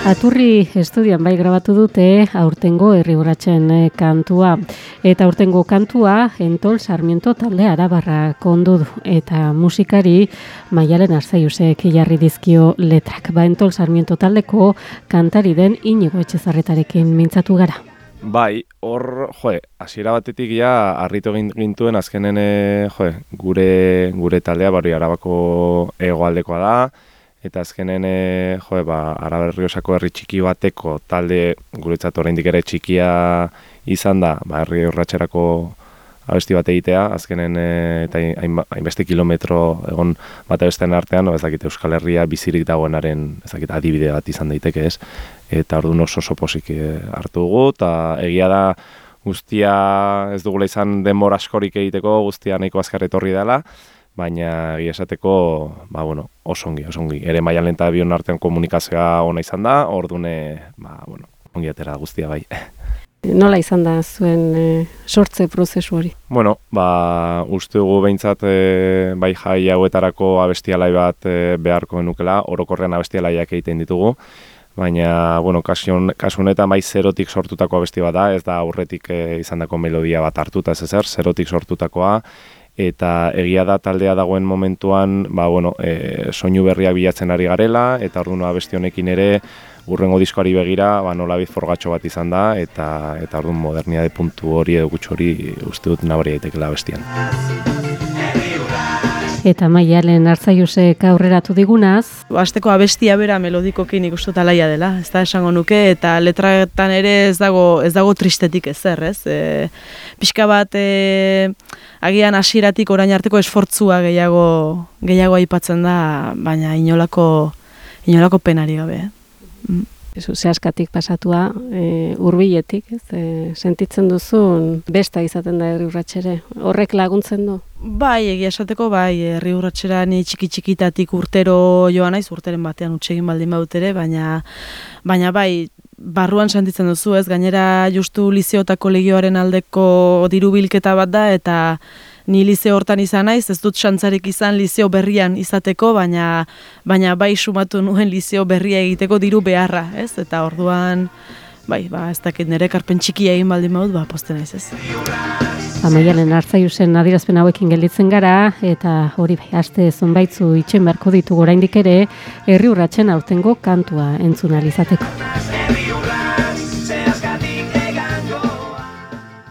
Aturri estudioan bai grabatu dute aurtengo herri eh, kantua. Eta aurtengo kantua entol sarmiento talde arabarra kondu du. Eta musikari maialen arzaiusek jarri dizkio letrak. Ba entol sarmiento taldeko kantari den inigo etxezarretarekin mintzatu gara. Bai, hor, joe, hasiera batetik ja harritu gintuen azkenen, eh, joe, gure, gure taldea, bari arabako egoaldekoa da, eta azkenen e, jo ba Araberriosako herri txiki bateko talde guretzat oraindik ere txikia izan da ba herri urratserako abesti bat egitea azkenen e, eta hainbeste kilometro egon bate besten artean ez dakit Euskal Herria bizirik dagoenaren ez adibide bat izan daiteke ez? Eta ordu oso oso posik e, hartu dugu eta egia da guztia ez dugula izan denbora askorik egiteko guztia nahiko azkar etorri dela baina esateko, ba, bueno, osongi, osongi. Ere maialen eta bion artean komunikazioa ona izan da, ordune, ba, bueno, ongi atera guztia bai. Nola izan da zuen e, sortze prozesu hori? Bueno, ba, uste dugu behintzat e, bai jai hauetarako abestialai bat e, beharko nukela, orokorrean abestialaiak egiten ditugu, baina, bueno, kasun, kasunetan bai zerotik sortutako abesti bat da, ez da aurretik e, izandako melodia bat hartuta ez ezer, zerotik sortutakoa, eta egia da taldea dagoen momentuan, ba, bueno, e, soinu berriak bilatzen ari garela, eta orduan abesti honekin ere, urrengo diskoari begira, ba, nola forgatxo bat izan da, eta eta orduan modernia de puntu hori edo gutxo hori uste dut nabari daitekela bestian. Eta maialen hartzaiusek aurreratu digunaz. Azteko abestia bera melodikokin ikustu talaia dela, ez da esango nuke, eta letratan ere ez dago, ez dago tristetik ezer, ez? E, pixka bat, e, agian hasieratik orain arteko esfortzua gehiago gehiago aipatzen da, baina inolako inolako penari gabe. Mm. Ezu, zehaskatik pasatua, e, urbiletik, ez, e, sentitzen duzun besta izaten da herri urratxere. Horrek laguntzen du? Bai, egia esateko, bai, herri urratxera ni txiki txikitatik urtero joan naiz, urteren batean utxegin baldin baut ere, baina, baina bai, barruan sentitzen duzu, ez? Gainera justu lizeotako legioaren aldeko dirubilketa bat da eta ni liceo hortan izan naiz, ez dut xantzarik izan liceo berrian izateko, baina baina bai sumatu nuen liceo berria egiteko diru beharra, ez? Eta orduan bai, ba, ez dakit nire karpen txikia egin baldin badut, ba, posten naiz, ez? Amaialen hartzaiusen adirazpen hauekin gelditzen gara, eta hori bai, aste zonbaitzu itxen beharko ditu oraindik ere, herri urratzen aurtengo kantua entzuna izateko.